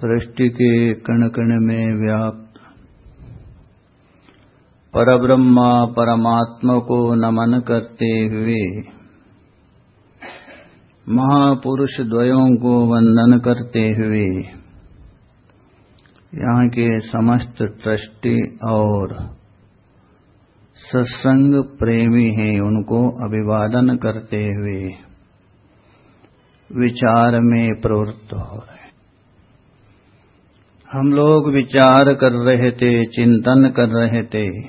सृष्टि के कण कण में व्याप्त। परब्रह्मा परमात्मा को नमन करते हुए महापुरुष द्वयों को वंदन करते हुए यहाँ के समस्त ट्रस्टी और सत्संग प्रेमी हैं, उनको अभिवादन करते हुए विचार में प्रवृत्त हो रहे हम लोग विचार कर रहे थे, चिंतन कर रहे थे।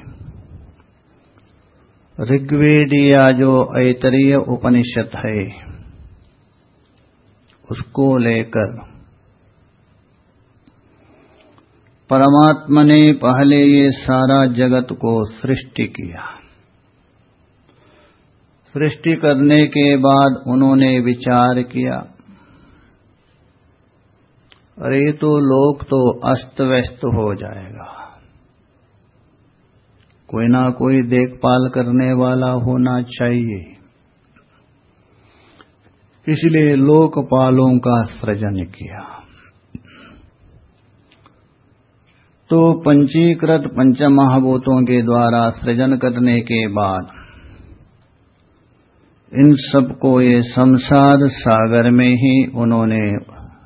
ऋग्वेद या जो ऐतरीय उपनिषद है, उसको लेकर। परमात्मा ने पहले ये सारा जगत को सृष्टि किया। सृष्टि करने के बाद उन्होंने विचार किया। अरे तो लोक तो अस्त व्यस्त हो जाएगा। कोई ना कोई देखभाल करने वाला होना चाहिए। इसलिए लोकपालों का सृजन किया। तो पंचीकृत पंच महाभूतों के द्वारा सृजन करने के बाद इन सबको ये संसार सागर में ही उन्होंने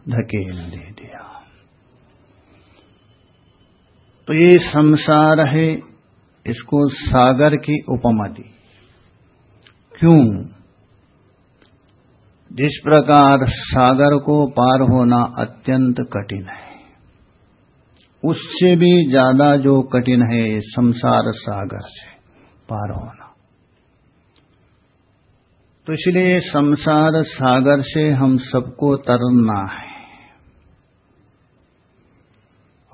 धकेल दिया। तो ये संसार है इसको सागर की उपमा दी क्यों? जिस प्रकार सागर को पार होना अत्यंत कठिन है, उससे भी ज़्यादा जो कठिन है संसार सागर से पार होना। तो इसलिए संसार सागर से हम सबको तरना है।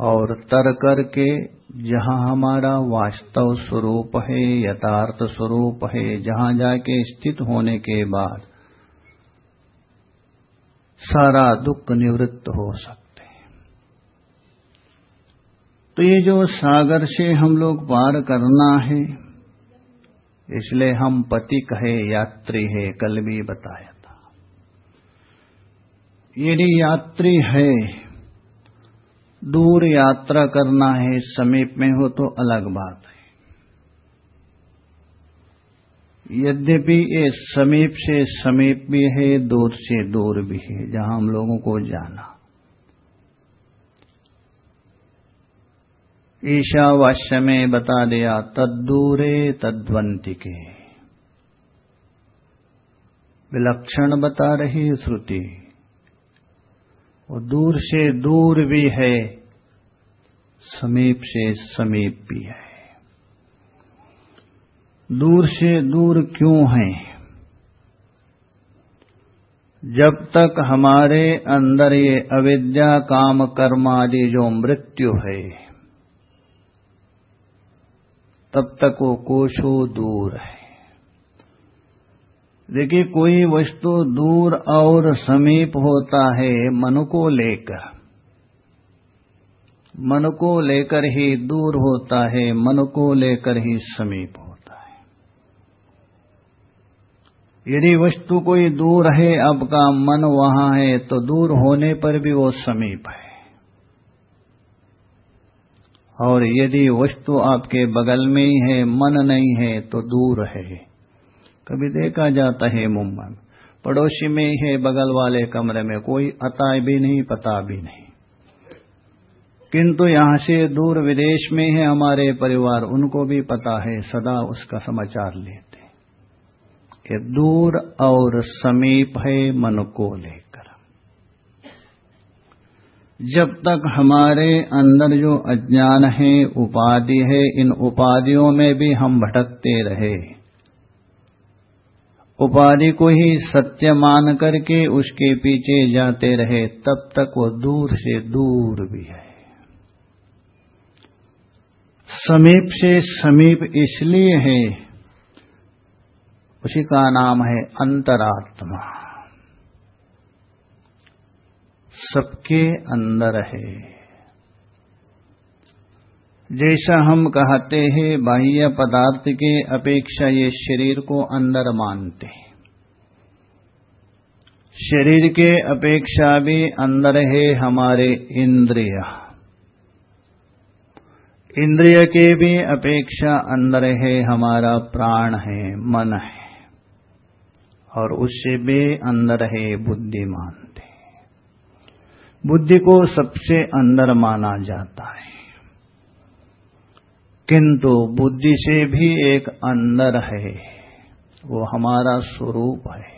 और तर करके जहाँ हमारा वास्तव स्वरूप है, यथार्थ स्वरूप है, जहाँ जाके स्थित होने के बाद सारा दुख निवृत्त हो सकते हैं। तो ये जो सागर से हम लोग पार करना है, इसलिए हम पति कहे यात्री है, कल भी बताया था। यदि यात्री है दूर यात्रा करना है, समीप में हो तो अलग बात है। यद्यपि ये समीप से समीप भी है, दूर से दूर भी है, जहाँ हम लोगों को जाना। ईशावास्य में बता दिया, तद्दूरे तद्वंतिके। विलक्षण बता रही श्रुति। और दूर से दूर भी है, समीप से समीप भी है। दूर से दूर क्यों है? जब तक हमारे अंदर ये अविद्या काम कर्म आदि जो मृत्यु है, तब तक वो कोशो दूर है। देखिए, कोई वस्तु दूर और समीप होता है मन को लेकर। मन को लेकर ही दूर होता है, मन को लेकर ही समीप होता है। यदि वस्तु कोई दूर है आपका मन वहाँ है तो दूर होने पर भी वो समीप है। और यदि वस्तु आपके बगल में ही है, मन नहीं है तो दूर है। कभी देखा जाता है मुंबई में पड़ोसी में है बगल वाले कमरे में, कोई अता भी नहीं, पता भी नहीं। किंतु यहाँ से दूर विदेश में है हमारे परिवार, उनको भी पता है, सदा उसका समाचार लेते कि दूर और समीप है मन को लेकर। जब तक हमारे अंदर जो अज्ञान है, उपाधि है, इन उपाधियों में भी हम भटकते रहे। उपाधि को ही सत्य मान करके उसके पीछे जाते रहे, तब तक वो दूर से दूर भी है। समीप से समीप इसलिए है, उसी का नाम है अंतरात्मा। सबके अंदर है। जैसा हम कहते हैं, बाह्य पदार्थ के अपेक्षा ये शरीर को अंदर मानते हैं। शरीर के अपेक्षा भी अंदर है हमारे इंद्रिय। इंद्रिय के भी अपेक्षा अंदर है हमारा प्राण है, मन है। और उससे भी अंदर है बुद्धि मानते बुद्धि को सबसे अंदर माना जाता है। किंतु बुद्धि से भी एक अंदर है, वो हमारा स्वरूप है।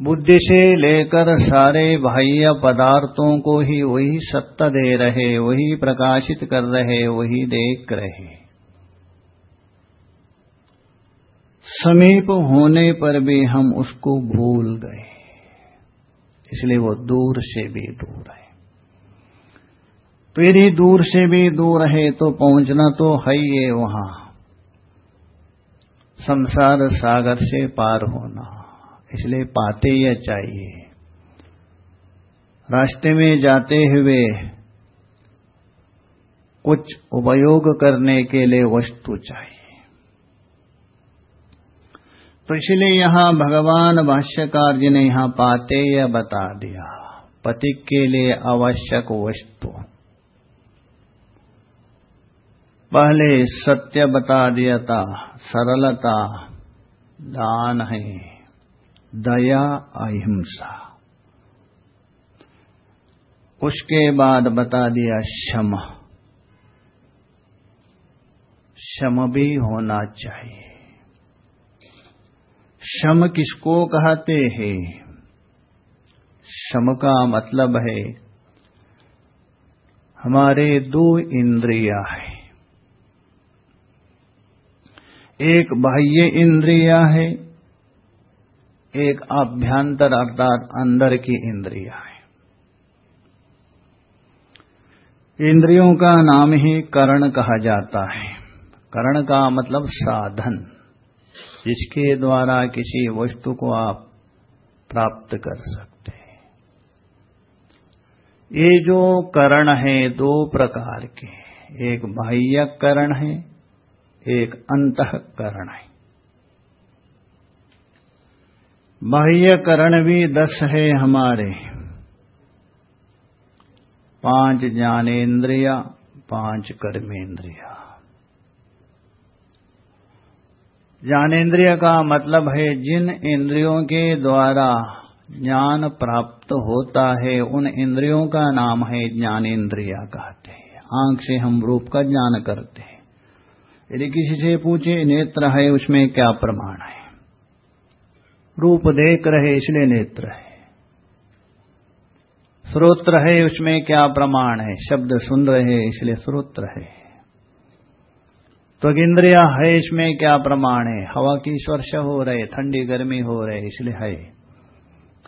बुद्धि से लेकर सारे बाह्य पदार्थों को ही वही सत्ता दे रहे, वही प्रकाशित कर रहे, वही देख रहे। समीप होने पर भी हम उसको भूल गए, इसलिए वो दूर से भी दूर है। यदि दूर से भी दूर है तो पहुँचना तो है ये वहाँ। संसार सागर से पार होना, इसलिए पाते यह चाहिए। रास्ते में जाते हुए कुछ उपयोग करने के लिए वस्तु चाहिए। तो इसलिए यहाँ भगवान भाष्यकार जी ने यहाँ पाते यह बता दिया, पति के लिए आवश्यक वस्तु। पहले सत्य बता दिया था सरलता, दान है, दया, अहिंसा। उसके बाद बता दिया शम। शम भी होना चाहिए। शम किसको कहते हैं? शम का मतलब है, हमारे दो इंद्रिया है। एक बाह्य इंद्रिया है, एक आभ्यंतर अर्थात अंदर की इंद्रिया है। इंद्रियों का नाम ही करण कहा जाता है। करण का मतलब साधन, जिसके द्वारा किसी वस्तु को आप प्राप्त कर सकते हैं। ये जो करण है, दो प्रकार के एक बाह्य करण है एक अंतकरण है। बाह्यकरण भी दस है हमारे। पाँच ज्ञानेन्द्रिया पाँच कर्मेंद्रिया। ज्ञानेन्द्रिय का मतलब है जिन इंद्रियों के द्वारा ज्ञान प्राप्त होता है, उन इंद्रियों का नाम है ज्ञानेन्द्रिया कहते हैं। आँख से हम रूप का ज्ञान करते हैं। यदि किसी से पूछे नेत्र है, उसमें क्या प्रमाण है? रूप देख रहे, इसलिए नेत्र है। श्रोत्र है, उसमें क्या प्रमाण है? शब्द सुन रहे, इसलिए श्रोत्र है। तो इंद्रिया है, इसमें क्या प्रमाण है? हवा की स्पर्श हो रहे, ठंडी गर्मी हो रहे, इसलिए है।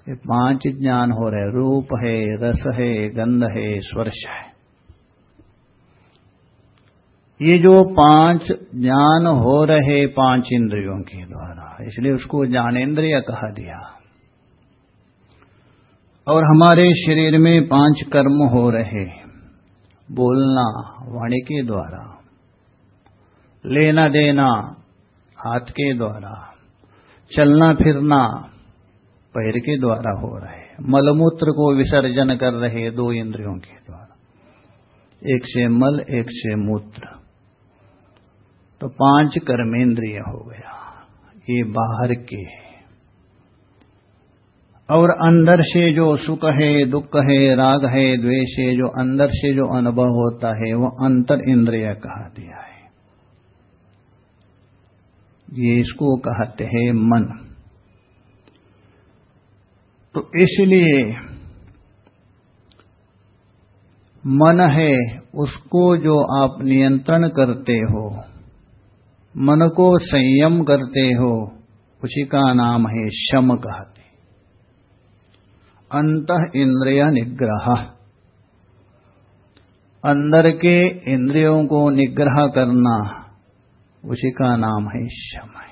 ये पाँच ज्ञान हो रहे, रूप है, रस है, गंध है, स्पर्श है। ये जो पाँच ज्ञान हो रहे पाँच इंद्रियों के द्वारा, इसलिए उसको ज्ञानेन्द्रिय कहा दिया। और हमारे शरीर में पाँच कर्म हो रहे, बोलना, वाणी के द्वारा, लेना देना, हाथ के द्वारा, चलना फिरना, पैर के द्वारा हो रहे, मलमूत्र को विसर्जन कर रहे दो इंद्रियों के द्वारा, एक से मल, एक से मूत्र। तो पाँच कर्मेंद्रिय हो गया, ये बाहर के और अंदर से जो सुख है, दुख है, राग है, द्वेष है, जो अंदर से जो अनुभव होता है, वो अंतर इंद्रिय कहा दिया है। ये इसको कहते हैं मन। तो इसलिए मन है, उसको जो आप नियंत्रण करते हो मन को संयम करते हो, उसी का नाम है शम कहते अंत इंद्रिय निग्रह। अंदर के इंद्रियों को निग्रह करना, उसी का नाम है शम है।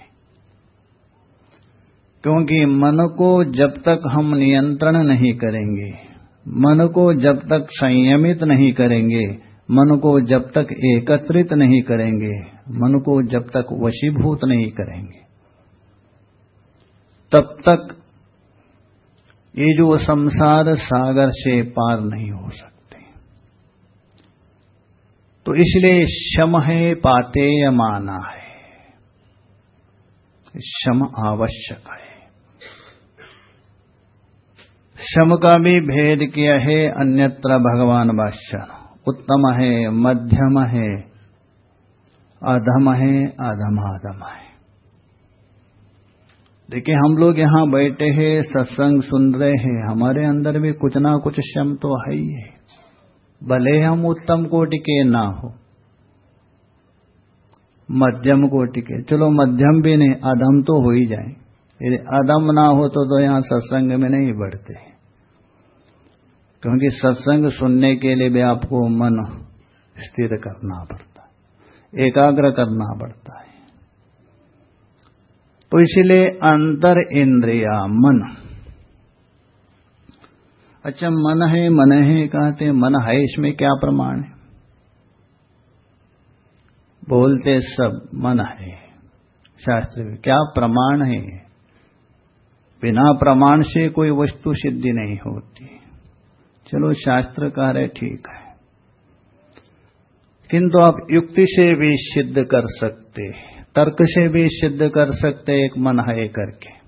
क्योंकि मन को जब तक हम नियंत्रण नहीं करेंगे, मन को जब तक संयमित नहीं करेंगे मन को जब तक एकत्रित नहीं करेंगे, मन को जब तक वशीभूत नहीं करेंगे। तब तक ये जो संसार सागर से पार नहीं हो सकते। तो इसलिए शम है पाते माना है। शम आवश्यक है। शम का भी भेद किया है अन्यत्र भगवान बादशाह उत्तम है मध्यम है अधम है अधम अधम है देखिए हम लोग यहाँ बैठे हैं सत्संग सुन रहे हैं हमारे अंदर भी कुछ ना कुछ शम तो है ही है। भले हम उत्तम कोटि के ना हो मध्यम कोटि के चलो मध्यम भी नहीं अधम तो हो ही जाए। यदि अधम ना हो तो, तो यहाँ सत्संग में नहीं बढ़ते। क्योंकि सत्संग सुनने के लिए भी आपको मन स्थिर करना पड़ता है, एकाग्र करना पड़ता है। तो इसलिए अंतर इंद्रिया, मन। अच्छा मन है मन है कहते मन है इसमें क्या प्रमाण है? बोलते सब मन है। शास्त्र में क्या प्रमाण है? बिना प्रमाण से कोई वस्तु सिद्धि नहीं होती। चलो शास्त्र कह रहे ठीक है। किंतु आप युक्ति से भी सिद्ध कर सकते तर्क से भी सिद्ध कर सकते एक मन है करके।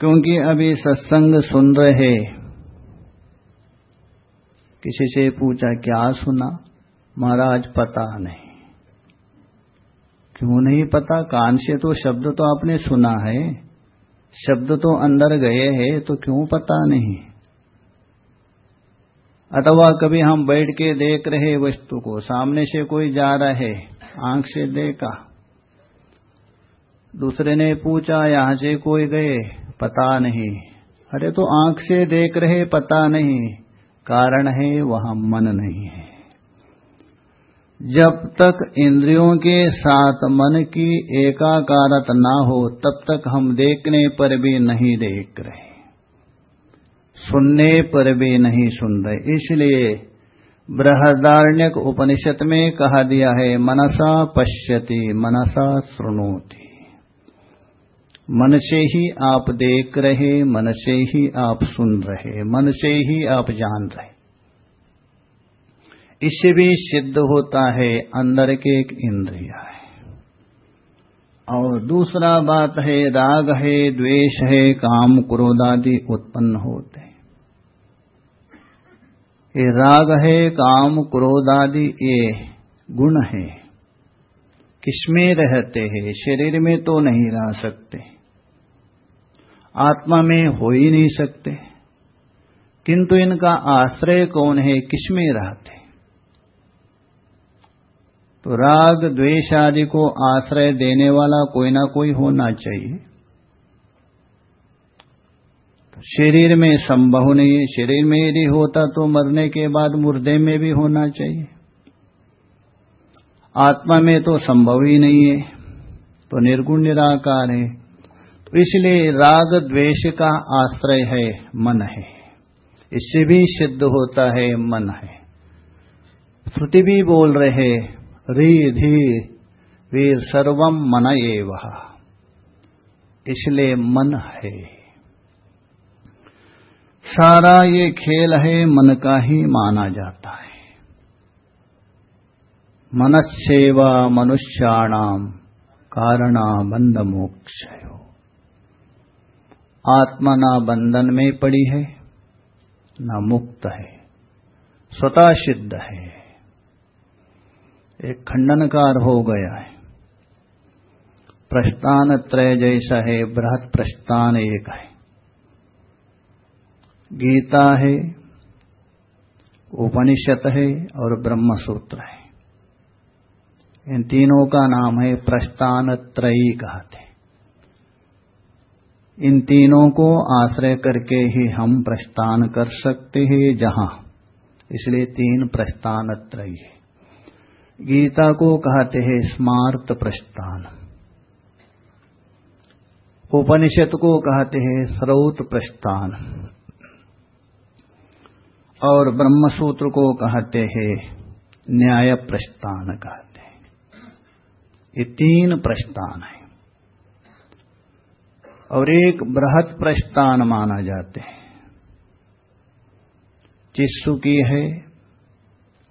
क्योंकि अभी सत्संग सुन रहे किसी से पूछा, क्या सुना? महाराज, पता नहीं। क्यों नहीं पता? कान से तो शब्द तो आपने सुना है। शब्द तो अंदर गए हैं तो क्यों पता नहीं? अथवा कभी हम बैठ के देख रहे वस्तु को, सामने से कोई जा रहा है आँख से देखा। दूसरे ने पूछा, यहाँ से कोई गए? पता नहीं। अरे तो आँख से देख रहे, पता नहीं। कारण है, वहाँ मन नहीं है। जब तक इंद्रियों के साथ मन की एकाकारत ना हो, तब तक हम देखने पर भी नहीं देख रहे। सुनने पर भी नहीं सुन रहे। इसलिए बृहदारण्यक उपनिषद में कहा दिया है, मनसा पश्यति, मनसा सुनोति मन से ही आप देख रहे, मन से ही आप सुन रहे, मन से ही आप जान रहे। इससे भी सिद्ध होता है, अंदर के एक इंद्रिया है। और दूसरा बात है, राग है, द्वेष है, काम, क्रोध आदि उत्पन्न होते ये राग है, काम, क्रोध आदि, ये गुण है। किसमें रहते हैं? शरीर में तो नहीं रह सकते। आत्मा में हो ही नहीं सकते। किंतु इनका आश्रय कौन है? किसमें रहते तो राग द्वेष आदि को आश्रय देने वाला कोई ना कोई होना चाहिए। शरीर में संभव नहीं है। शरीर में यदि होता तो मरने के बाद मुर्दे में भी होना चाहिए। आत्मा में तो संभव ही नहीं है। तो निर्गुण निराकार है। तो इसलिए राग द्वेष का आश्रय है, मन है। इससे भी सिद्ध होता है, मन है। श्रुति भी बोल रहे धी वीर सर्वम मन एवह इसलिए मन है। सारा ये खेल है, मन का ही माना जाता है। मनसेवा मनुष्याणाम कारणा बंद मोक्ष आत्मा ना बंधन में पड़ी है, न मुक्त है, स्वतः सिद्ध है। एक खंडनकार हो गया है। प्रस्थान त्रय जैसा है, बृहत प्रस्थान एक है। गीता है, उपनिषद है और ब्रह्म सूत्र है। इन तीनों का नाम है प्रस्थान त्रयी कहते। इन तीनों को आश्रय करके ही हम प्रस्थान कर सकते हैं जहाँ। इसलिए तीन प्रस्थान त्रयी है। गीता को कहते हैं स्मार्त प्रस्थान। उपनिषद को कहते हैं स्रोत प्रस्थान। और ब्रह्मसूत्र को कहते हैं न्याय प्रस्थान कहते हैं। ये तीन प्रस्थान है। और एक बृहत प्रस्थान माना जाते हैं। चिस्सु की है,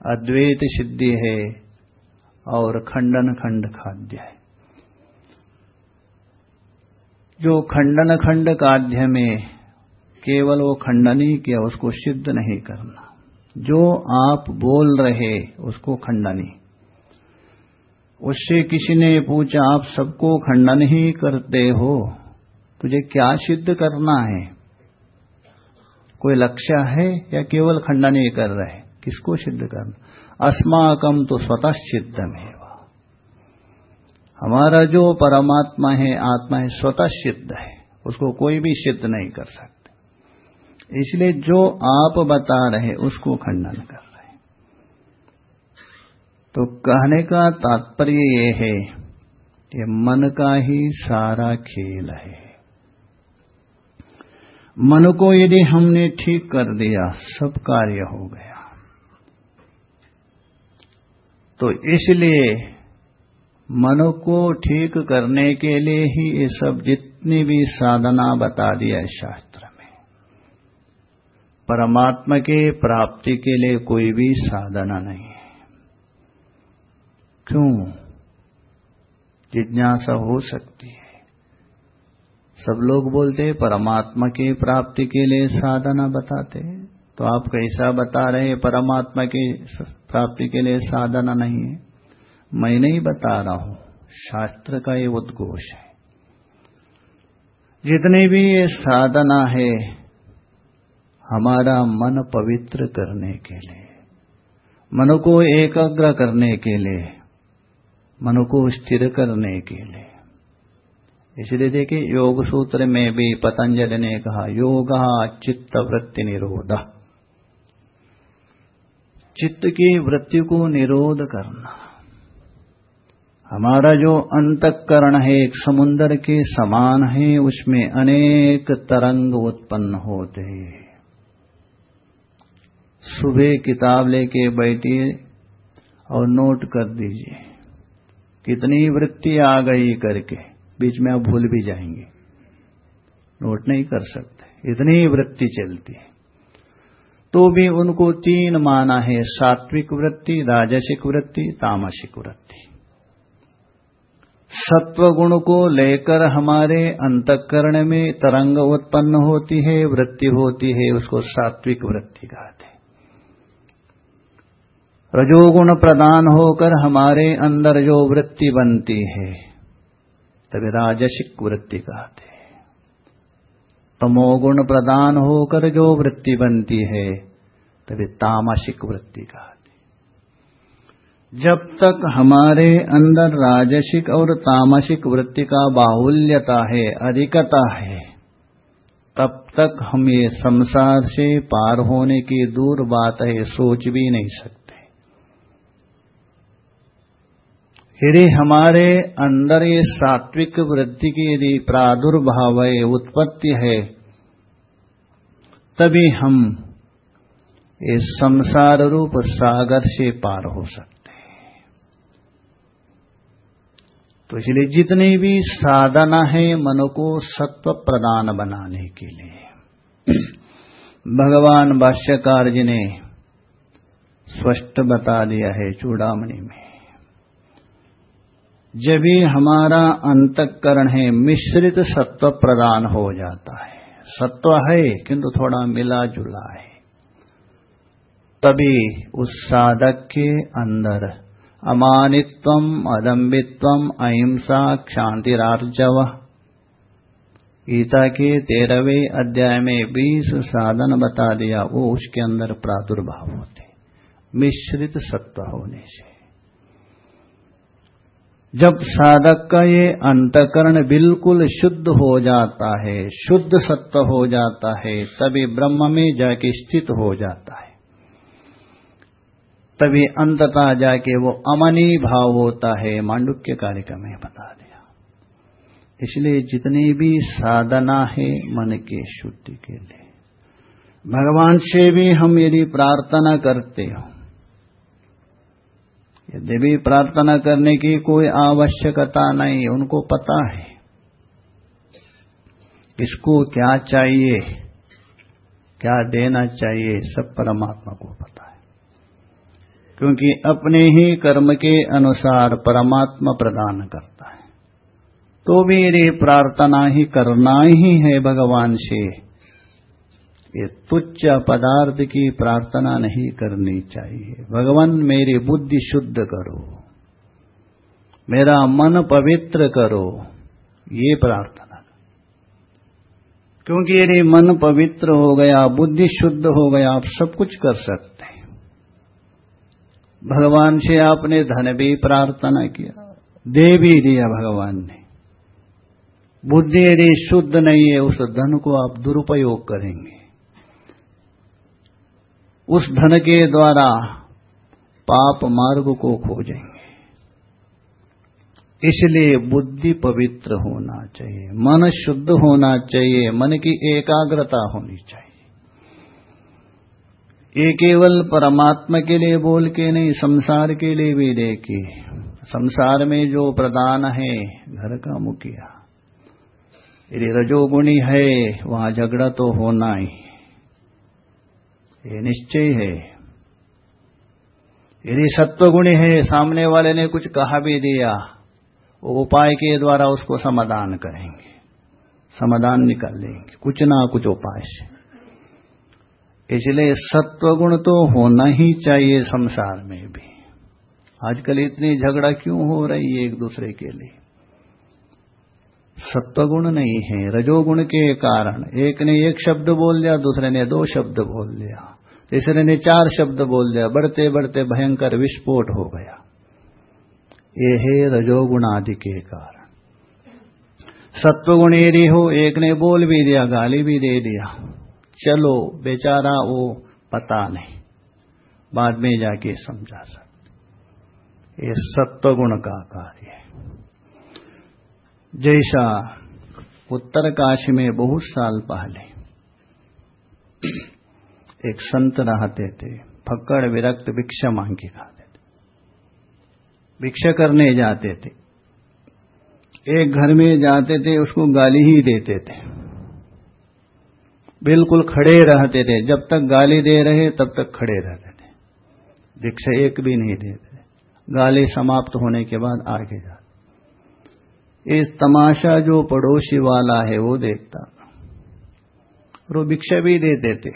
अद्वैत सिद्धि है और खंडन खंड खाद्य है। जो खंडन खंड काद्य में केवल वो खंडन ही किया, उसको सिद्ध नहीं करना। जो आप बोल रहे, उसको खंडनी उससे किसी ने पूछा, आप सबको खंडन ही करते हो, तुझे क्या सिद्ध करना है? कोई लक्ष्य है या केवल खंडन ही कर रहे किसको सिद्ध करना? अस्माकम तो स्वतः सिद्धम है हमारा जो परमात्मा है, आत्मा है स्वतः सिद्ध है, उसको कोई भी सिद्ध नहीं कर सकते। इसलिए जो आप बता रहे, उसको खंडन कर रहे। तो कहने का तात्पर्य ये है कि मन का ही सारा खेल है। मन को यदि हमने ठीक कर दिया, सब कार्य हो गया तो इसलिए मन को ठीक करने के लिए ही ये सब जितनी भी साधना बता दिया है शास्त्र में। परमात्मा के प्राप्ति के लिए कोई भी साधना नहीं है। क्यों? जिज्ञासा हो सकती है। सब लोग बोलते हैं, परमात्मा की प्राप्ति के लिए साधना बताते हैं। तो आप कैसा बता रहे हैं, परमात्मा की प्राप्ति के लिए साधना नहीं है। मैं नहीं बता रहा हूँ, शास्त्र का ये उद्घोष है। जितनी भी ये साधना है, हमारा मन पवित्र करने के लिए, मन को एकाग्र करने के लिए, मन को स्थिर करने के लिए। इसलिए देखिए, योग सूत्र में भी पतंजलि ने कहा, योग चित्त वृत्ति निरोध। चित्त की वृत्ति को निरोध करना। हमारा जो अंतकरण है, एक समुन्दर के समान है, उसमें अनेक तरंग उत्पन्न होते हैं। सुबह किताब लेके बैठिए और नोट कर दीजिए, कितनी वृत्ति आ गई करके, बीच में आप भूल भी जाएँगे। नोट नहीं कर सकते, इतनी वृत्ति चलती है। तो भी उनको तीन माना है, सात्विक वृत्ति, राजसिक वृत्ति, तामसिक वृत्ति। सत्व गुण को लेकर हमारे अंतकरण में तरंग उत्पन्न होती है, वृत्ति होती है, उसको सात्विक वृत्ति कहते हैं। रजोगुण प्रदान होकर हमारे अंदर जो वृत्ति बनती है, तभी राजसिक वृत्ति कहते हैं। तमोगुण प्रदान होकर जो वृत्ति बनती है, तभी तामसिक वृत्ति कहते जब तक हमारे अंदर राजसिक और तामसिक वृत्ति का बाहुल्यता है, अधिकता है, तब तक हम ये संसार से पार होने की दूर बात है, सोच भी नहीं सकते। यदि हमारे अंदर ये सात्विक वृद्धि की यदि प्रादुर्भाव है उत्पत्ति है, तभी हम इस संसार रूप सागर से पार हो सकते हैं। तो इसलिए जितनी भी साधना है मन को सत्व प्रदान बनाने के लिए। भगवान भाष्यकार जी ने स्पष्ट बता दिया है चूड़ामणि में। जब भी हमारा अंतकरण है, मिश्रित सत्व प्रदान हो जाता है। सत्व है, किंतु थोड़ा मिला जुला है। तभी उस साधक के अंदर अमानित्व अदम्बित्व अहिंसा, क्षांतिरार्जव, गीता के तेरहवें अध्याय में बीस साधन बता दिया, वो उसके अंदर प्रादुर्भाव होते, मिश्रित सत्व होने से। जब साधक का ये अंतकरण बिल्कुल शुद्ध हो जाता है, शुद्ध सत्व हो जाता है, तभी ब्रह्म में जाके स्थित हो जाता है। तभी अंततः जाके वो अमनी भाव होता है। मांडुक्य कार्यक्रम में बता दिया। इसलिए जितनी भी साधना है मन के शुद्धि के लिए, भगवान से भी हम यदि प्रार्थना करते हो भी प्रार्थना करने की कोई आवश्यकता नहीं, उनको पता है। इसको क्या चाहिए, क्या देना चाहिए, सब परमात्मा को पता है। क्योंकि अपने ही कर्म के अनुसार परमात्मा प्रदान करता है। तो मेरी प्रार्थना ही करना ही है भगवान से। ये तुच्छ पदार्थ की प्रार्थना नहीं करनी चाहिए। भगवान, मेरी बुद्धि शुद्ध करो। मेरा मन पवित्र करो। ये प्रार्थना। क्योंकि यदि मन पवित्र हो गया, बुद्धि शुद्ध हो गया, आप सब कुछ कर सकते हैं। भगवान से आपने धन भी प्रार्थना किया, दे भी दिया भगवान ने। बुद्धि यदि शुद्ध नहीं है, उस धन को आप दुरुपयोग करेंगे। उस धन के द्वारा पाप मार्ग को खोजेंगे। इसलिए बुद्धि पवित्र होना चाहिए, मन शुद्ध होना चाहिए, मन की एकाग्रता होनी चाहिए। ये केवल परमात्मा के लिए बोल के नहीं, संसार के लिए भी देखिए। संसार में जो प्रदान है, घर का मुखिया। यदि रजोगुणी है, वहाँ झगड़ा तो होना ही। ये निश्चय है। यदि सत्वगुणी है, सामने वाले ने कुछ कहा भी दिया, वो उपाय के द्वारा उसको समाधान करेंगे। समाधान निकाल लेंगे। कुछ ना कुछ उपाय से। इसलिए सत्वगुण तो होना ही चाहिए संसार में भी। आजकल इतनी झगड़ा क्यों हो रही है एक दूसरे के लिए? सत्वगुण नहीं है, रजोगुण के कारण। एक ने एक शब्द बोल दिया, दूसरे ने दो शब्द बोल दिया। तीसरे ने चार शब्द बोल दिया बढ़ते बढ़ते भयंकर विस्फोट हो गया। ये है रजोगुण आदि के कारण। सत्वगुण यदि हो, एक ने बोल भी दिया, गाली भी दे दिया। चलो, बेचारा वो पता नहीं। बाद में जाके समझा सकते। ये सत्वगुण का कार्य है। जैसा उत्तर काशी में बहुत साल पहले एक संत रहते थे, फक्कड़, विरक्त, भिक्षा मांग के खाते थे। भिक्षा करने जाते थे। एक घर में जाते थे, उसको गाली ही देते थे। बिल्कुल खड़े रहते थे। जब तक गाली दे रहे, तब तक खड़े रहते थे। भिक्षा एक भी नहीं देते गाली समाप्त होने के बाद आगे जाते इस तमाशा जो पड़ोसी वाला है, वो देखता। और वो भिक्षा भी दे देते।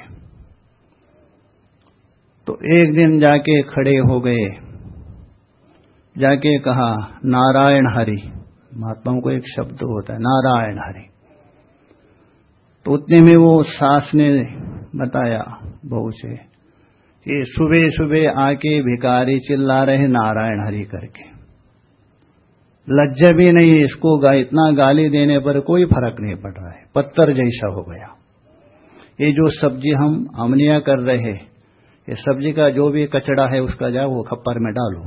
तो एक दिन जाके खड़े हो गए। जाके कहा, नारायण हरि। महात्माओं को एक शब्द होता है, नारायण हरि। तो उतने में वो सास ने बताया, बहू से कि सुबह सुबह आके भिकारी चिल्ला रहे नारायण हरि करके। लज्जा भी नहीं इसको गा, इतना गाली देने पर कोई फ़र्क नहीं पड़ रहा है। पत्थर जैसा हो गया। ये जो सब्ज़ी हम अमनिया कर रहे हैं ये सब्ज़ी का जो भी कचड़ा है उसका जाओ वो खप्पर में डालो।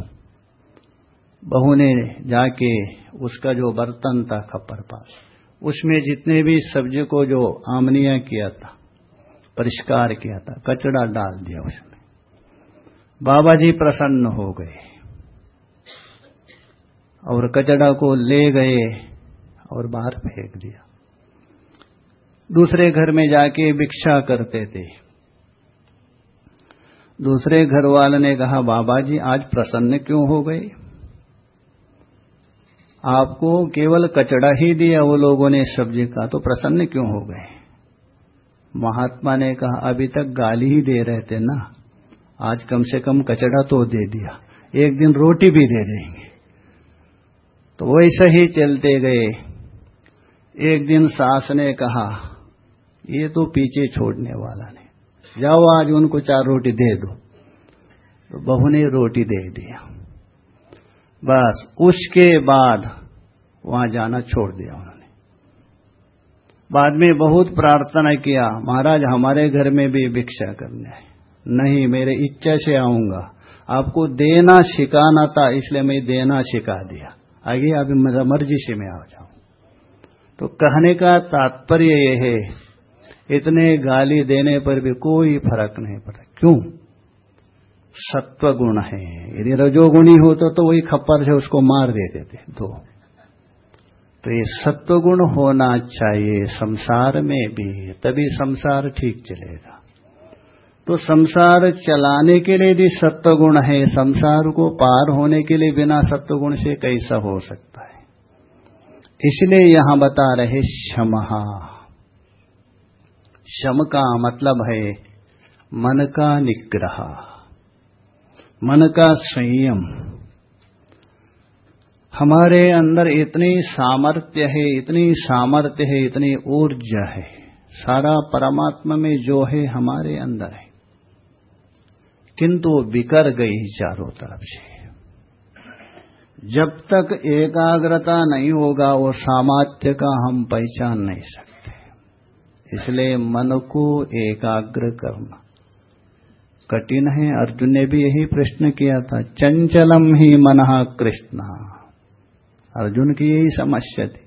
बहू ने जाके उसका जो बर्तन था खप्पर पास उसमें जितने भी सब्ज़ी को जो आमनिया किया था परिष्कार किया था कचड़ा डाल दिया उसमें। बाबा जी प्रसन्न हो गए। और कचड़ा को ले गए और बाहर फेंक दिया। दूसरे घर में जाके भिक्षा करते थे। दूसरे घर वाले ने कहा, बाबा जी, आज प्रसन्न क्यों हो गए? आपको केवल कचड़ा ही दिया वो लोगों ने सब्ज़ी का तो प्रसन्न क्यों हो गए? महात्मा ने कहा, अभी तक गाली ही दे रहे थे ना। आज कम से कम कचड़ा तो दे दिया। एक दिन रोटी भी दे देंगे। तो वैसे ही चलते गए। एक दिन सास ने कहा, ये तो पीछे छोड़ने वाला नहीं। जाओ आज उनको चार रोटी दे दो। तो बहू ने रोटी दे दिया। बस उसके बाद वहाँ जाना छोड़ दिया उन्होंने। बाद में बहुत प्रार्थना किया, महाराज, हमारे घर में भी भिक्षा करने है। नहीं, मेरे इच्छा से आऊँगा। आपको देना सिखाना था, इसलिए मैं देना सिखा दिया। आगे अभी मर्ज़ी से मैं आ जाऊँ। तो कहने का तात्पर्य यह है इतने गाली देने पर भी कोई फ़र्क नहीं पड़ता। क्यों? सत्व गुण है। यदि रजोगुणी हो तो, तो वही खप्पर से उसको मार दे देते थे दो। तो ये सत्वगुण होना चाहिए संसार में भी तभी संसार ठीक चलेगा। तो संसार चलाने के लिए भी सत्वगुण है। संसार को पार होने के लिए बिना सत्वगुण से कैसा हो सकता है? इसलिए यहाँ बता रहे शमहा। शम का मतलब है मन का निग्रह। मन का संयम। हमारे अंदर इतनी सामर्थ्य है, इतनी सामर्थ्य है, इतनी ऊर्जा है। सारा परमात्मा में जो है हमारे अंदर है। किंतु वो बिकर गई चारों तरफ़ से। जब तक एकाग्रता नहीं होगा, वो सामर्थ्य का हम पहचान नहीं सकते। इसलिए मन को एकाग्र करना। कठिन है, अर्जुन ने भी यही प्रश्न किया था, चंचलम ही मन कृष्ण। अर्जुन की यही समस्या थी।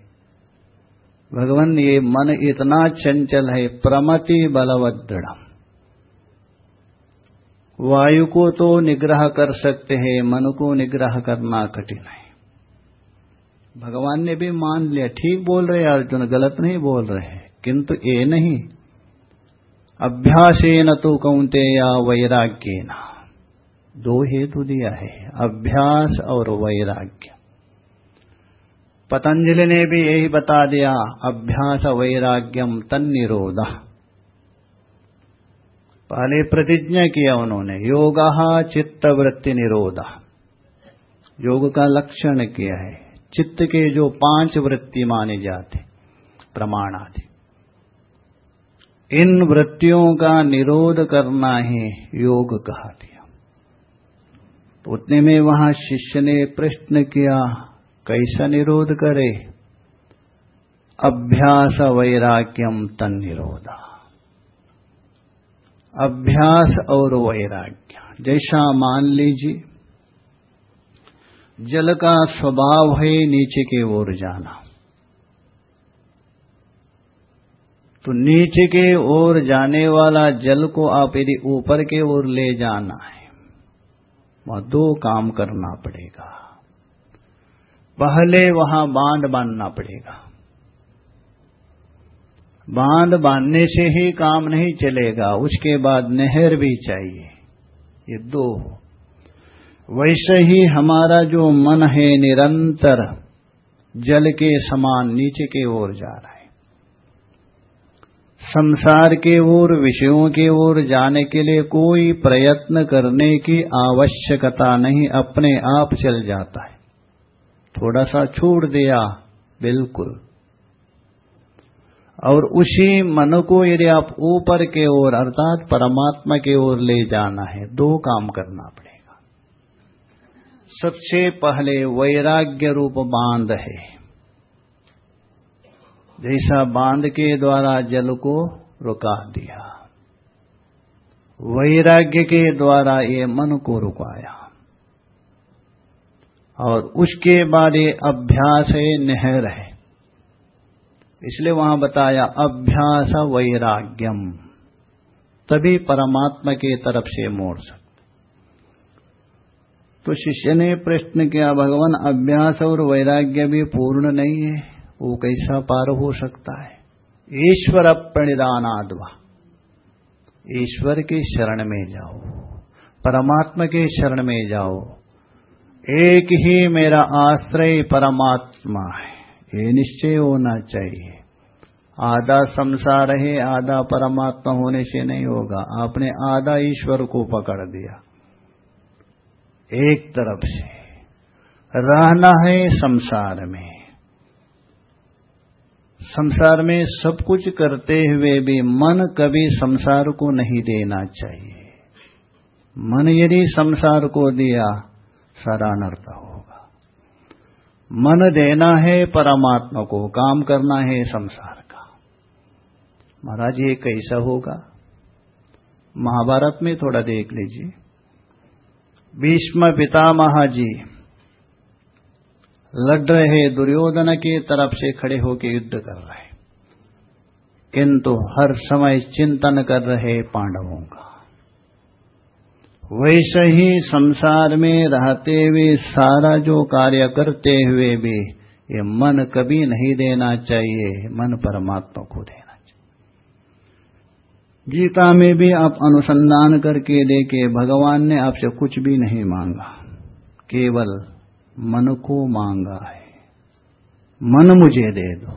भगवान, ये मन इतना चंचल है, प्रमति बलवदृढ़ वायु को तो निग्रह कर सकते हैं, मन को निग्रह करना कठिन है। भगवान ने भी मान लिया, ठीक बोल रहे अर्जुन, गलत नहीं बोल रहे किंतु ये नहीं। अभ्यास न तो कौनते या वैराग्य न दो हेतु दिया है, अभ्यास और वैराग्य। पतंजलि ने भी यही बता दिया, अभ्यास वैराग्यम तन निरोध पहले प्रतिज्ञा किया उन्होंने, योग चित्त वृत्ति निरोध। योग का लक्षण किया है? चित्त के जो पाँच वृत्ति माने जाते प्रमाण आदि इन वृत्तियों का निरोध करना ही योग कहा दिया। तो उतने में वहाँ शिष्य ने प्रश्न किया, कैसा निरोध करे? अभ्यास वैराग्यम तन निरोधा अभ्यास और वैराग्य। जैसा मान लीजिए, जल का स्वभाव है नीचे के ओर जाना। तो नीचे के ओर जाने वाला जल को आप यदि ऊपर के ओर ले जाना है, वहाँ दो काम करना पड़ेगा। पहले वहाँ बाँध बांधना पड़ेगा। बाँध बांधने से ही काम नहीं चलेगा, उसके बाद नहर भी चाहिए। ये दो। वैसे ही हमारा जो मन है निरंतर जल के समान नीचे के ओर जा रहा है। संसार के ओर, विषयों के ओर जाने के लिए कोई प्रयत्न करने की आवश्यकता नहीं, अपने आप चल जाता है। थोड़ा सा छोड़ दिया, बिल्कुल। और उसी मन को यदि आप ऊपर के ओर, अर्थात परमात्मा के ओर ले जाना है, दो काम करना पड़ेगा। सबसे पहले वैराग्य रूप बाँध है। जैसा बाँध के द्वारा जल को रुका दिया, वैराग्य के द्वारा ये मन को रुकाया। और उसके बाद ये अभ्यास है, नहर है। इसलिए वहाँ बताया, अभ्यास वैराग्यम। तभी परमात्मा की तरफ़ से मोड़ सकते। तो शिष्य ने प्रश्न किया, भगवान, अभ्यास और वैराग्य भी पूर्ण नहीं है, वो कैसा पार हो सकता है? ईश्वर प्रणिदानाद्वा। ईश्वर के शरण में जाओ। परमात्मा के शरण में जाओ। एक ही मेरा आश्रय परमात्मा है। ये निश्चय होना चाहिए। आधा संसार है आधा परमात्मा होने से नहीं होगा। आपने आधा ईश्वर को पकड़ दिया। एक तरफ़ से। रहना है संसार में। संसार में सब कुछ करते हुए भी मन कभी संसार को नहीं देना चाहिए। मन यदि संसार को दिया सारा अनर्थ होगा मन देना है, परमात्मा को काम करना है संसार का। महाराज, ये कैसा होगा? महाभारत में थोड़ा देख लीजिए। भीष्म पितामह जी लड़ रहे दुर्योधन के तरफ़ से खड़े होकर युद्ध कर रहे। किंतु हर समय चिंतन कर रहे पांडवों का। वैसे ही संसार में रहते हुए सारा जो कार्य करते हुए भी ये मन कभी नहीं देना चाहिए, मन परमात्मा को देना चाहिए। गीता में भी आप अनुसंधान करके देखे, भगवान ने आपसे कुछ भी नहीं मांगा। केवल मन को मांगा है। मन मुझे दे दो।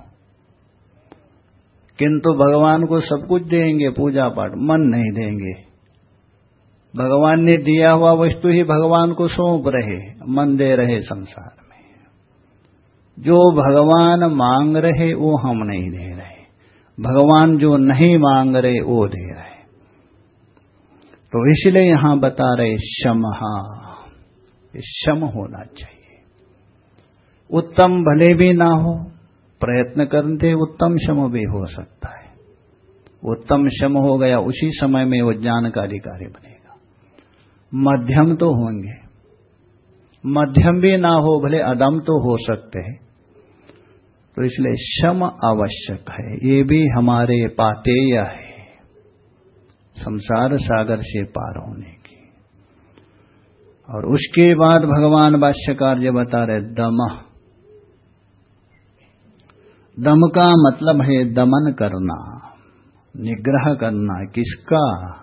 किंतु भगवान को सब कुछ देंगे, पूजा पाठ, मन नहीं देंगे। भगवान ने दिया हुआ वस्तु ही भगवान को सौंप रहे, मन दे रहे संसार में। जो भगवान मांग रहे, वो हम नहीं दे रहे। भगवान जो नहीं मांग रहे, वो दे रहे। तो इसलिए यहाँ बता रहे, शम शम होना चाहिए। उत्तम भले भी ना हो, प्रयत्न करते उत्तम शम भी हो सकता है। उत्तम शम हो गया, उसी समय में वो ज्ञान का अधिकारी बनेगा मध्यम तो होंगे। मध्यम भी ना हो, भले अदम तो हो सकते हैं। तो इसलिए शम आवश्यक है। ये भी हमारे पातेय है। संसार सागर से पार होने की। और उसके बाद भगवान भाष्यकार जो बता रहे दम। दम का मतलब है दमन करना, निग्रह करना, किसका?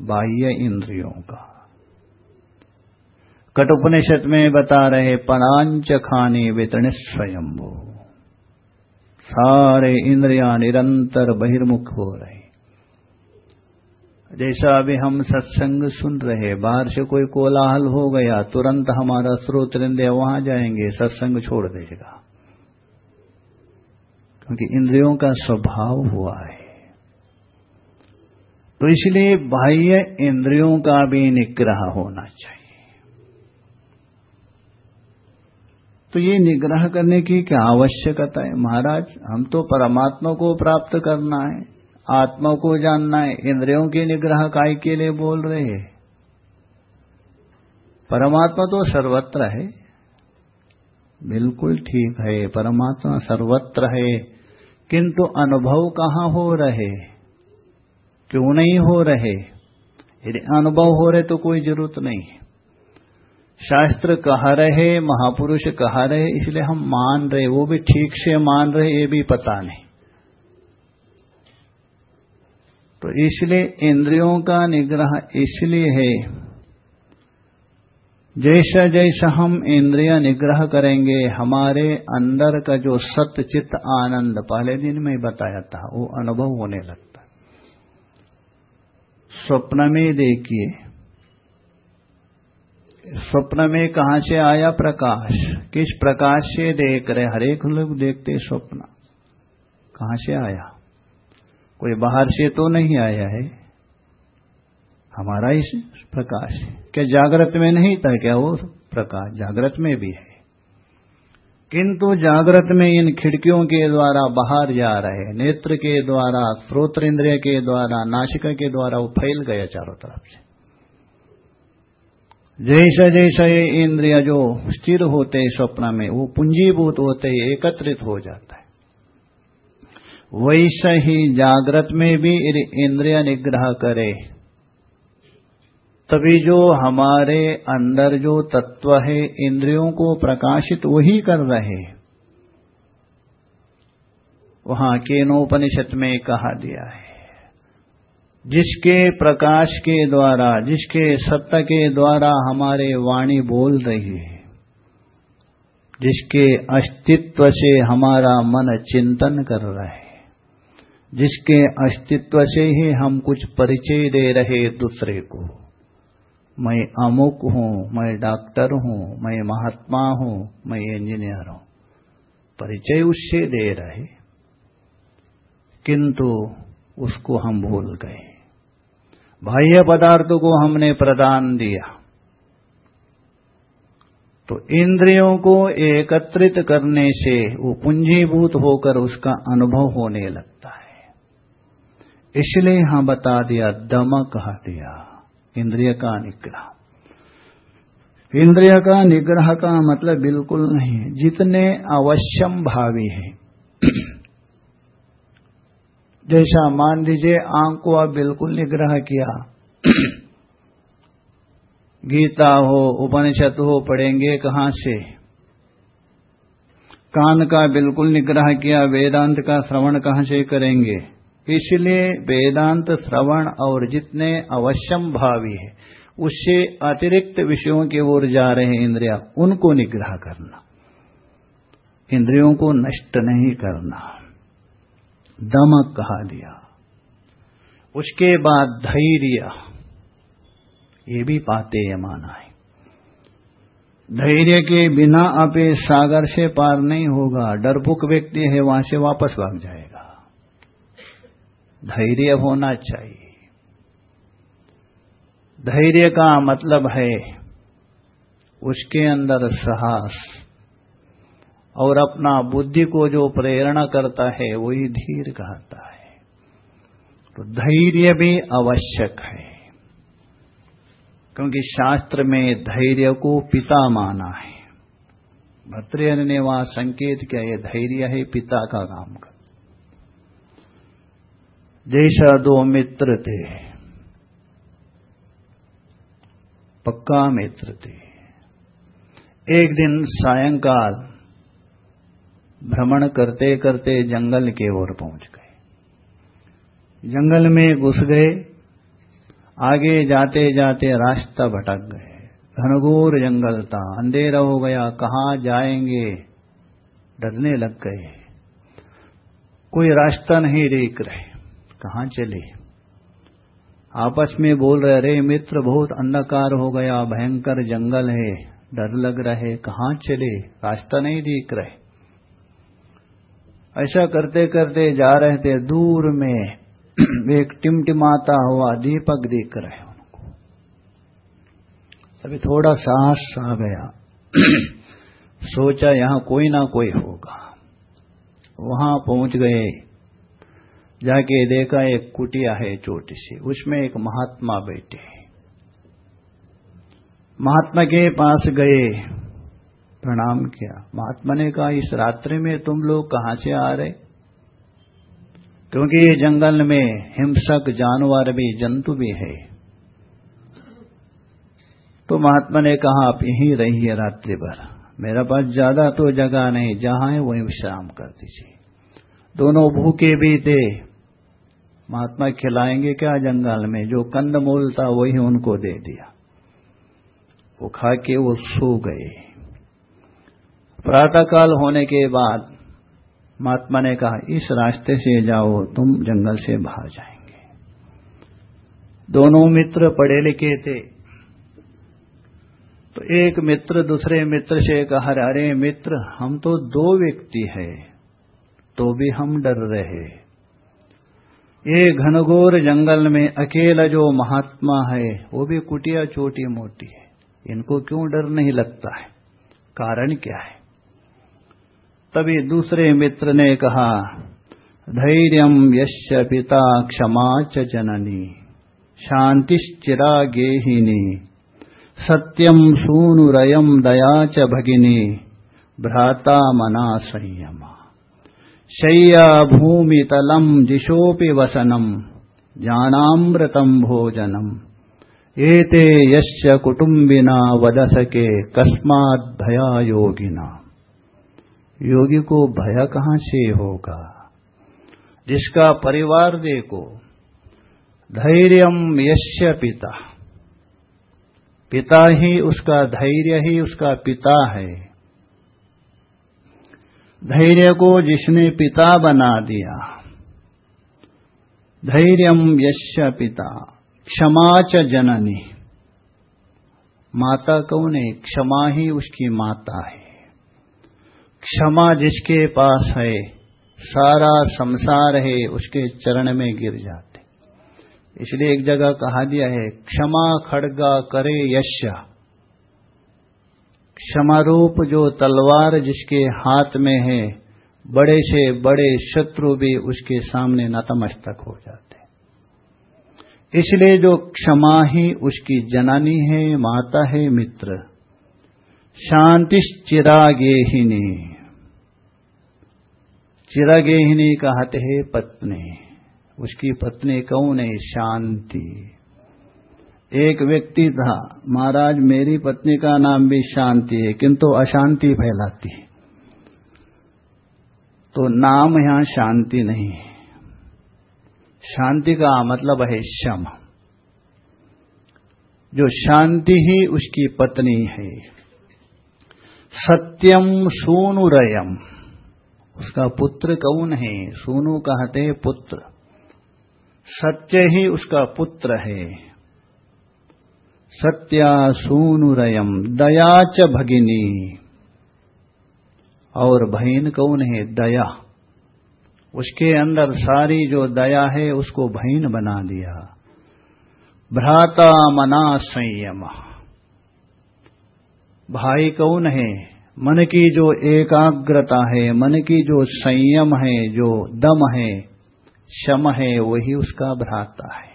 बाह्य इंद्रियों का। कटुपनिषद में बता रहे परांच खाने वितरण स्वयंभू। सारे इंद्रिया निरंतर बहिर्मुख हो रहे। जैसा अभी हम सत्संग सुन रहे, बाहर से कोई कोलाहल हो गया, तुरंत हमारा स्रोत इंद्रिया वहाँ जाएँगे, सत्संग छोड़ देगा। क्योंकि इंद्रियों का स्वभाव हुआ है। तो इसलिए बाह्य इंद्रियों का भी निग्रह होना चाहिए। तो ये निग्रह करने की क्या आवश्यकता है? महाराज, हम तो परमात्मा को प्राप्त करना है, आत्मा को जानना है, इंद्रियों के निग्रह काय के लिए बोल रहे हैं? परमात्मा तो सर्वत्र है। बिल्कुल ठीक है, परमात्मा सर्वत्र है, किंतु अनुभव कहाँ हो रहे? क्यों नहीं हो रहे? यदि अनुभव हो रहे तो कोई ज़रूरत नहीं। शास्त्र कह रहे, महापुरुष कह रहे, इसलिए हम मान रहे, वो भी ठीक से मान रहे, ये भी पता नहीं। तो इसलिए इंद्रियों का निग्रह इसलिए है, जैसा जैसा हम इंद्रिया निग्रह करेंगे, हमारे अंदर का जो सत्य चित्त आनंद, पहले दिन में बताया था, वो अनुभव होने लगता। स्वप्न में देखिए। स्वप्न में कहा से आया प्रकाश? किस प्रकाश से देख रहे? हरेक लोग देखते स्वप्न। कहाँ से आया? कोई बाहर से तो नहीं आया है? हमारा ही प्रकाश क्या जागृत में नहीं था क्या वो प्रकाश जागृत में भी है। किंतु जागृत में इन खिड़कियों के द्वारा बाहर जा रहे, नेत्र के द्वारा श्रोत्र इंद्रिय के द्वारा नाशिका के द्वारा वो फैल गया चारों तरफ़ से। जैसा जैसा ये इंद्रिय जो स्थिर होते हैं स्वप्न में, वो पूंजीभूत होते ही, एकत्रित हो जाता है। वैसा ही जागृत में भी इंद्रिय निग्रह करे। तभी जो हमारे अंदर जो तत्व है, इंद्रियों को प्रकाशित वही कर रहे वहाँ केनोपनिषद में कहा दिया है। जिसके प्रकाश के द्वारा, जिसके सत्य के द्वारा हमारे वाणी बोल रही है, जिसके अस्तित्व से हमारा मन चिंतन कर रहा है, जिसके अस्तित्व से ही हम कुछ परिचय दे रहे दूसरे को। मैं अमुक हूँ, मैं डॉक्टर हूँ, मैं महात्मा हूँ, मैं इंजीनियर हूँ। परिचय उससे दे रहे, किंतु उसको हम भूल गए। बाह्य पदार्थ को हमने प्रदान दिया। तो इंद्रियों को एकत्रित करने से वो पूंजीभूत होकर उसका अनुभव होने लगता है। इसलिए यहाँ बता दिया, दम कहा दिया। इंद्रिय का निग्रह। इंद्रिय का निग्रह का मतलब बिल्कुल नहीं जितने अवश्यम भावी है। जैसा मान लीजिए आँख को आप बिल्कुल निग्रह किया। गीता हो, उपनिषद हो, पढ़ेंगे कहाँ से? कान का बिल्कुल निग्रह किया, वेदांत का श्रवण कहाँ से करेंगे? इसलिए वेदांत श्रवण और जितने अवश्यम भावी है, उससे अतिरिक्त विषयों की ओर जा रहे इंद्रिया, उनको निग्रह करना। इंद्रियों को नष्ट नहीं करना। दमक कहा दिया। उसके बाद धैर्य। ये भी पाते ये माना है। धैर्य के बिना अपे सागर से पार नहीं होगा। डरपुक व्यक्ति है, वहाँ से वापस भाग जाएगा। धैर्य होना चाहिए। धैर्य का मतलब है उसके अंदर साहस और अपना बुद्धि को जो प्रेरणा करता है, वही धीर कहता है। तो धैर्य भी आवश्यक है, क्योंकि शास्त्र में धैर्य को पिता माना है। भत्रियन ने वहाँ संकेत किया, ये धैर्य है पिता का काम का जैसा दो मित्र थे पक्का मित्र थे एक दिन सायंकाल भ्रमण करते करते जंगल के ओर पहुँच गए। जंगल में घुस गए। आगे जाते जाते रास्ता भटक गए। घनघोर जंगल था। अंधेरा हो गया। कहाँ जाएँगे? डरने लग गए। कोई रास्ता नहीं देख रहे। कहाँ चले? आपस में बोल रहे, अरे मित्र, बहुत अंधकार हो गया, भयंकर जंगल है, डर लग रहे कहाँ चले? रास्ता नहीं दिख रहे ऐसा करते करते जा रहे थे, दूर में एक टिमटिमाता हुआ, दीपक दिख रहे उनको। अभी थोड़ा साहस आ गया। सोचा यहाँ कोई ना कोई होगा। वहाँ पहुँच गए। जाके देखा एक कुटिया है छोटी सी। उसमें एक महात्मा बैठे महात्मा के पास गए। प्रणाम किया। महात्मा ने कहा, इस रात्रि में तुम लोग कहाँ से आ रहे? क्योंकि ये जंगल में हिंसक जानवर भी, जंतु भी है। तो महात्मा ने कहा, आप यहीं रहिए रात्रि भर। मेरा पास ज़्यादा तो जगह नहीं, जहाँ है वहीं विश्राम कर दीजिए। दोनों भूखे भी थे। महात्मा खिलाएँगे क्या जंगल में? जो कंद मूल था, वही उनको दे दिया। वो खा के वो सो गए। प्रातःकाल होने के बाद महात्मा ने कहा, इस रास्ते से जाओ, तुम जंगल से बाहर जाएँगे। दोनों मित्र पढ़े लिखे थे। तो एक मित्र दूसरे मित्र से कहा, अरे मित्र, हम तो दो व्यक्ति हैं तो भी हम डर रहे ये घनघोर जंगल में अकेला जो महात्मा है, वो भी कुटिया छोटी मोटी है। इनको क्यों डर नहीं लगता है? कारण क्या है? तभी दूसरे मित्र ने कहा, धैर्य यश पिता क्षमा च जननी शांतिश्चिरा गेहिनी सत्यम सूनुरयम दया च भगिनी, भ्राता मना संयमा। शय्या भूमितलम् दिशोऽपि वसनम ज्ञानामृतम् भोजनम एते यश्च कुटुम्बिना वदसके कस्माद्भया योगिना योगी को भय कहाँ से होगा? जिसका परिवार देखो धैर्यम यश्य पिता। पिता ही उसका धैर्य ही उसका पिता है। धैर्य को जिसने पिता बना दिया। धैर्यम यश पिता, क्षमा च जननी। माता कौन है? क्षमा ही उसकी माता है। क्षमा जिसके पास है, सारा संसार है, उसके चरण में गिर जाते। इसलिए एक जगह कहा दिया है, क्षमा खड़गा करे यश्या। क्षमारूप जो तलवार जिसके हाथ में है, बड़े से बड़े शत्रु भी उसके सामने नतमस्तक हो जाते इसलिए जो क्षमा ही उसकी जनानी है, माता है, मित्र, शांतिश्चिरागेहिनी। चिरागेहिनी कहते है पत्नी। उसकी पत्नी कौन है? शांति। एक व्यक्ति था, महाराज, मेरी पत्नी का नाम भी शांति है, किंतु अशांति फैलाती है। तो नाम यहाँ शांति नहीं है। शांति का मतलब है शम जो शांति ही उसकी पत्नी है। सत्यम सोनुरयम उसका पुत्र कौन है? सोनू कहते हैं पुत्र। सत्य ही उसका पुत्र है। सत्या सूनुरयम दया च भगिनी। और बहन कौन है? दया। उसके अंदर सारी जो दया है, उसको बहन बना दिया। भ्राता मना संयम। भाई कौन है? मन की जो एकाग्रता है, मन की जो संयम है, जो दम है, शम है, वही उसका भ्राता है।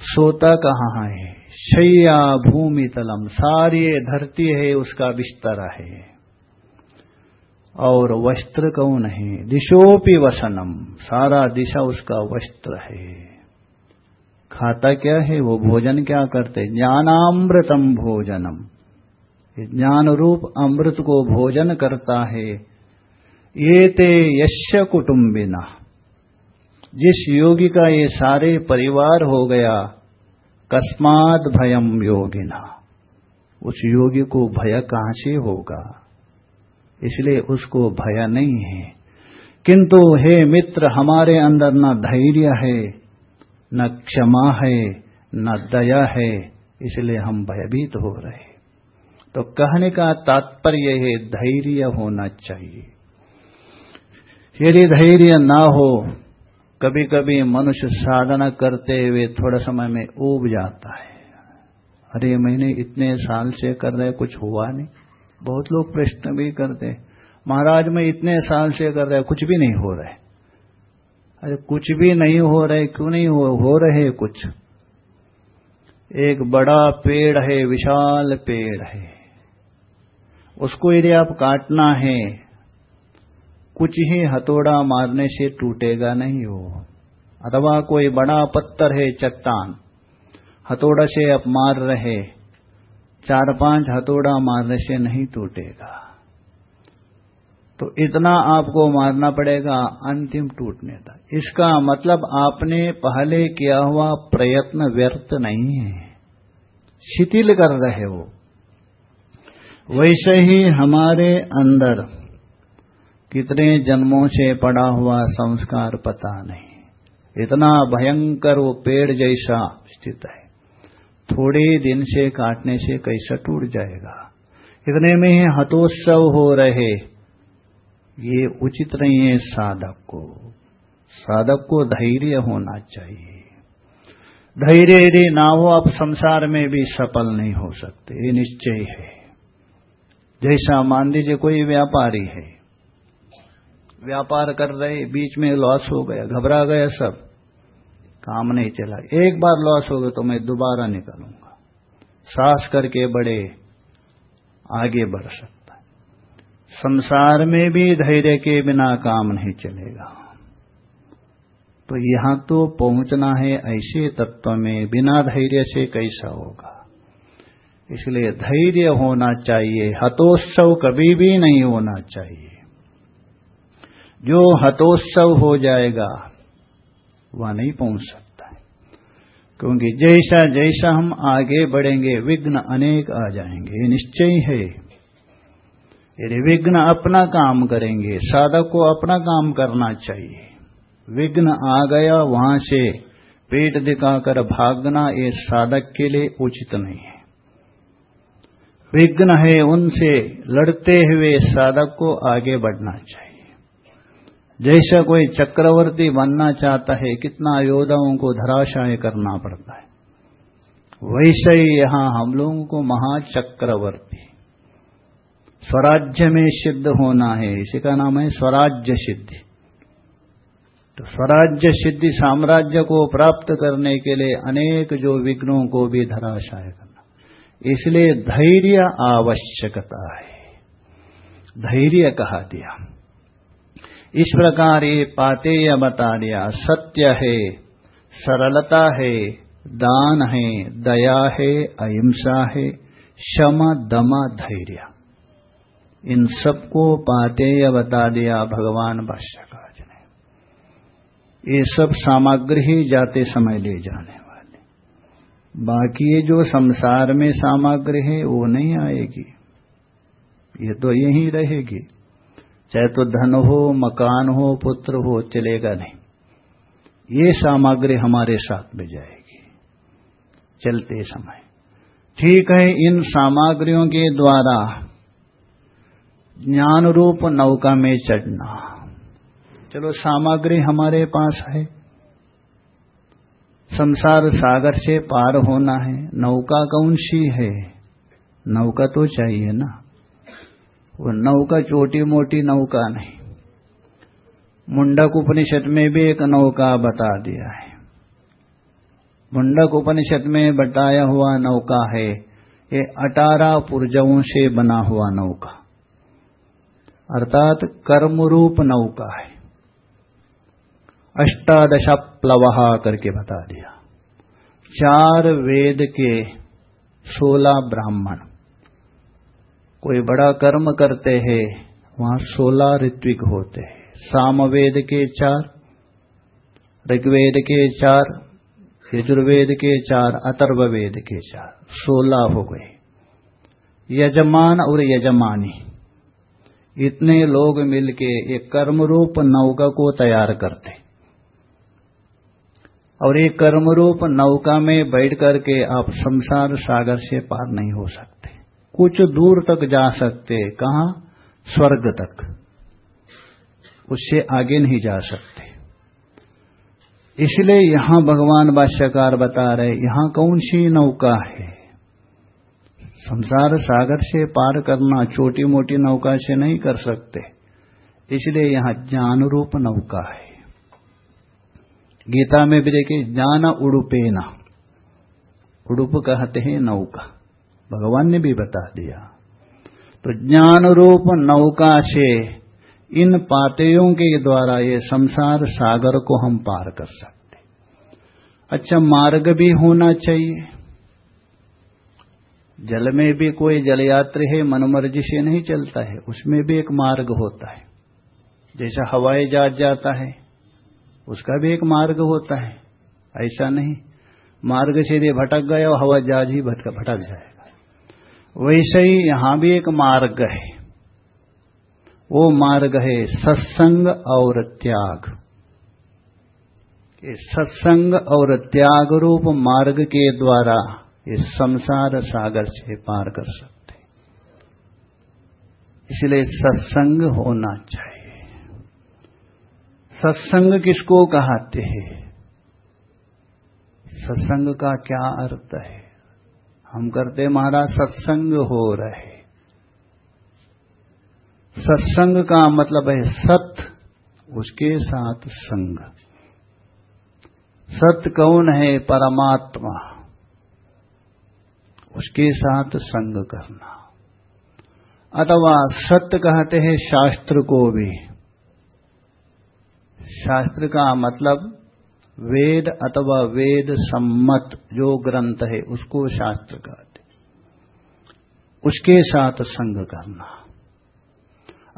सोता कहाँ है? शैया भूमि तलम। सारी धरती है, उसका बिस्तर है। और वस्त्र कौन है? दिशोपि वसनम। सारा दिशा उसका वस्त्र है। खाता क्या है? वो भोजन क्या करते? ज्ञानामृतम भोजनम। ज्ञान रूप अमृत को भोजन करता है। ये ते यश कुटुम्बिना। जिस योगी का ये सारे परिवार हो गया कस्मात भयम योगिना। उस योगी को भय कहाँ से होगा? इसलिए उसको भय नहीं है। किंतु हे मित्र, हमारे अंदर न धैर्य है, न क्षमा है, न दया है, इसलिए हम भयभीत हो रहे तो कहने का तात्पर्य है, धैर्य होना चाहिए। यदि धैर्य ना हो कभी कभी मनुष्य साधना करते हुए थोड़ा समय में ऊब जाता है। अरे मैंने इतने साल से कर रहे कुछ हुआ नहीं। बहुत लोग प्रश्न भी करते महाराज मैं इतने साल से कर रहे कुछ भी नहीं हो रहे अरे कुछ भी नहीं हो रहे क्यों नहीं हो, हो रहे कुछ? एक बड़ा पेड़ है विशाल पेड़ है। उसको यदि आप काटना है कुछ ही हथौड़ा मारने से टूटेगा नहीं वो। अथवा कोई बड़ा पत्थर है चट्टान, हथौड़ा से आप मार रहे, चार पाँच हथौड़ा मारने से नहीं टूटेगा। तो इतना आपको मारना पड़ेगा, अंतिम टूटने तक। इसका मतलब आपने पहले किया हुआ प्रयत्न व्यर्थ नहीं है। शिथिल कर रहे हो। वैसे ही हमारे अंदर कितने जन्मों से पड़ा हुआ संस्कार पता नहीं। इतना भयंकर वो पेड़ जैसा स्थित है। थोड़े दिन से काटने से कैसा टूट जाएगा। इतने में ही हतोत्सव हो रहे। ये उचित नहीं है साधक को। साधक को धैर्य होना चाहिए। धैर्य यदि ना हो, आप संसार में भी सफल नहीं हो सकते। ये निश्चय है। जैसा मान लीजिए कोई व्यापारी है व्यापार कर रहे, बीच में लॉस हो गया, घबरा गया सब। काम नहीं चला। एक बार लॉस हो गया तो मैं दोबारा निकलूँगा। सास करके बड़े आगे बढ़ सकता संसार में भी धैर्य के बिना काम नहीं चलेगा। तो यहाँ तो पहुँचना है ऐसे तत्व में, बिना धैर्य से कैसा होगा? इसलिए धैर्य होना चाहिए। हतोत्सव कभी भी नहीं होना चाहिए। जो हतोत्सव हो जाएगा, वह नहीं पहुँच सकता क्योंकि जैसा जैसा हम आगे बढ़ेंगे, विघ्न अनेक आ जाएँगे। निश्चय है। यदि विघ्न अपना काम करेंगे, साधक को अपना काम करना चाहिए। विघ्न आ गया, वहाँ से पेट दिखाकर भागना ये साधक के लिए उचित नहीं है। विघ्न है उनसे लड़ते हुए साधक को आगे बढ़ना चाहिए। जैसा कोई चक्रवर्ती बनना चाहता है, कितना योद्धाओं को धराशाय करना पड़ता है। वैसे ही यहाँ हम लोगों को महाचक्रवर्ती। स्वराज्य में सिद्ध होना है, इसी का नाम है स्वराज्य सिद्धि। तो स्वराज्य सिद्धि साम्राज्य को प्राप्त करने के लिए अनेक जो विघ्नों को भी धराशाय करना। इसलिए धैर्य आवश्यकता है। धैर्य कहा दिया। इस प्रकार ये पाते या बता दिया, सत्य है, सरलता है, दान है, दया है, अहिंसा है शम दम, धैर्य। इन सबको पाते या बता दिया भगवान भाष्यकाज ने। ये सब सामग्री ही जाते समय ले जाने वाले। बाकी ये जो संसार में सामग्री है, वो नहीं आएगी। ये तो यही रहेगी। चाहे तो धन हो, मकान हो, पुत्र हो, चलेगा नहीं। ये सामग्री हमारे साथ में जाएगी। चलते समय। ठीक है, इन सामग्रियों के द्वारा ज्ञान रूप नौका में चढ़ना। चलो, सामग्री हमारे पास है। संसार सागर से पार होना है। नौका कौन सी है? नौका तो चाहिए ना। वो नौका छोटी मोटी नौका नहीं। मुंडक उपनिषद में भी एक नौका बता दिया है। मुंडक उपनिषद में बताया हुआ नौका है, ये अठारह पुर्जों से बना हुआ नौका अर्थात कर्मरूप नौका है। अष्टादश प्लवहा करके बता दिया। चार वेद के सोलह ब्राह्मण। कोई बड़ा कर्म करते हैं, वहाँ सोलह ऋत्विक होते हैं। सामवेद के चार, ऋग्वेद के चार, यजुर्वेद के चार अतर्ववेद के चार, सोलह हो गए। यजमान और यजमानी, इतने लोग मिलके एक कर्मरूप नौका को तैयार करते और एक कर्मरूप नौका में बैठ करके आप संसार सागर से पार नहीं हो सकते। कुछ दूर तक जा सकते, कहा? स्वर्ग तक। उससे आगे नहीं जा सकते। इसलिए यहाँ भगवान भाष्यकार बता रहे, यहाँ कौन सी नौका है? संसार सागर से पार करना छोटी मोटी नौका से नहीं कर सकते। इसलिए यहाँ ज्ञान रूप नौका है। गीता में भी देखिए, ज्ञान उड़ुपेना। उड़ुप कहते हैं नौका। भगवान ने भी बता दिया। तो ज्ञान रूप नौका से इन पातेयों के द्वारा ये संसार सागर को हम पार कर सकते। अच्छा मार्ग भी होना चाहिए। जल में भी कोई जलयात्री है, मनमर्जी से नहीं चलता है, उसमें भी एक मार्ग होता है। जैसा हवाई जहाज़ जाता है, उसका भी एक मार्ग होता है। ऐसा नहीं, मार्ग से भटक गया और हवाई जहाज़ ही भटक जाए। वैसे ही यहाँ भी एक मार्ग है। वो मार्ग है सत्संग और त्याग। सत्संग और त्याग रूप मार्ग के द्वारा इस संसार सागर से पार कर सकते इसलिए सत्संग होना चाहिए। सत्संग किसको कहते हैं? सत्संग का क्या अर्थ है? हम करते महाराज, सत्संग हो रहे। सत्संग का मतलब है सत, उसके साथ संग। सत्य कौन है? परमात्मा। उसके साथ संग करना। अथवा सत्य कहते हैं शास्त्र को भी। शास्त्र का मतलब वेद अथवा वेद सम्मत, जो ग्रंथ है, उसको शास्त्र कहते उसके साथ संग करना।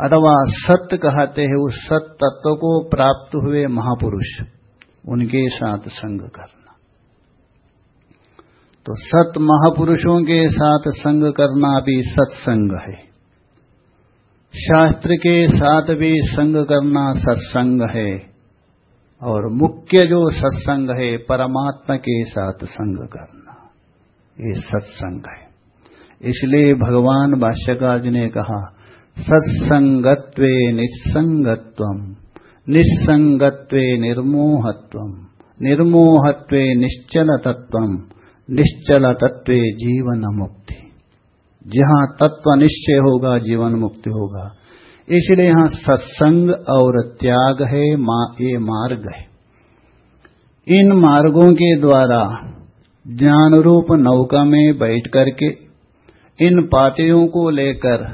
अथवा सत्य कहते हैं, उस सत्य तत्व को प्राप्त हुए महापुरुष, उनके साथ संग करना। तो सत महापुरुषों के साथ संग करना भी सत्संग है। शास्त्र के साथ भी संग करना सत्संग है। और मुख्य जो सत्संग है, परमात्मा के साथ संग करना। ये सत्संग है। इसलिए भगवान भाष्यकार जी ने कहा, सत्संगत्व निस्संगत्व निस्संगत्व निर्मोहत्व निर्मोहत्व निश्चल तत्व निश्चल तत्व जीवन मुक्ति जहाँ तत्व निश्चय होगा जीवन मुक्ति होगा इसलिए यहाँ सत्संग और त्याग है मा, ये मार्ग है। इन मार्गों के द्वारा ज्ञान रूप नौका में बैठ करके इन पातियों को लेकर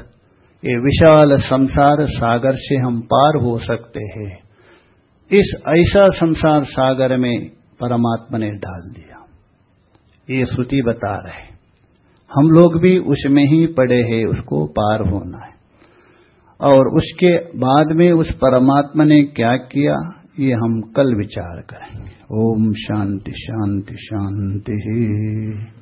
ये विशाल संसार सागर से हम पार हो सकते हैं। इस ऐसा संसार सागर में परमात्मा ने डाल दिया। ये श्रुति बता रहे हम लोग भी उसमें ही पड़े हैं उसको पार होना है। और उसके बाद में उस परमात्मा ने क्या किया? ये हम कल विचार करेंगे। ओम शांति शांति शांति।